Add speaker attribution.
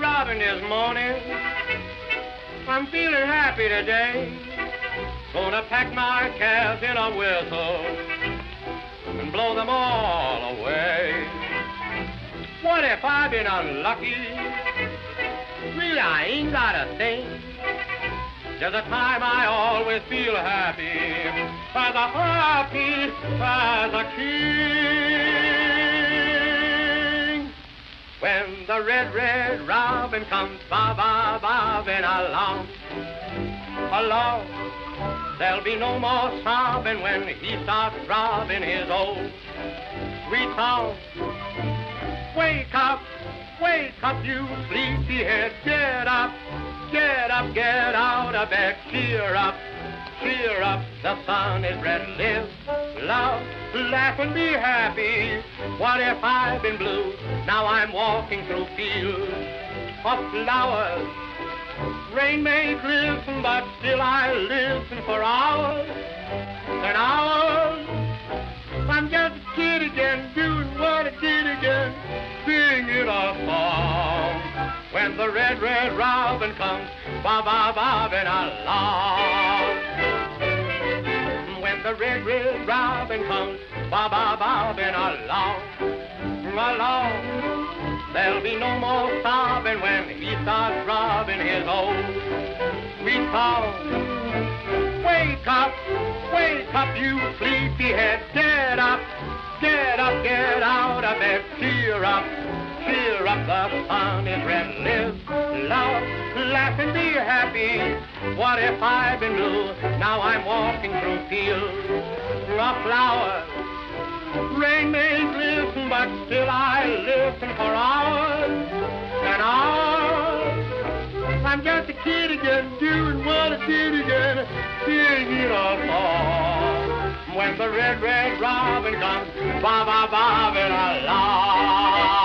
Speaker 1: robin this morning. I'm feeling happy today. Gonna pack my calves in a whistle and blow them all away. What if I've been unlucky? Really, I ain't got a thing. There's a time I always feel happy, as a happy as a king. When the red, red robin comes ba-ba bobbing along, along, there'll be no more sobbing when he starts robbing his old sweet song. Wake up, wake up, you sleepyhead, get up, get up, get out of bed, cheer up, cheer up, the sun is red, live, love, laugh and be happy. What if I've been blue? Now I'm walking through fields of flowers. Rain may glisten, but still I listen for hours and hours. I'm just a kid again, doing what I did again, singing a song. When the red, red robin comes, ba-ba bobbing along. Red, robin comes, ba-ba bobbing along, along. There'll be no more sobbing when he starts robbing his old song. Wake up, wake up, you sleepyhead, get up, get up, get out of bed, cheer up, up, the sun is red, live, love, laugh and be happy. What if I've been blue? Now I'm walking through fields of flowers. Rain may glisten, but still I listen for hours and hours. I'm just a kid again, doing what I did again, singing a song. When the red, red robin comes, ba ba bobbing along.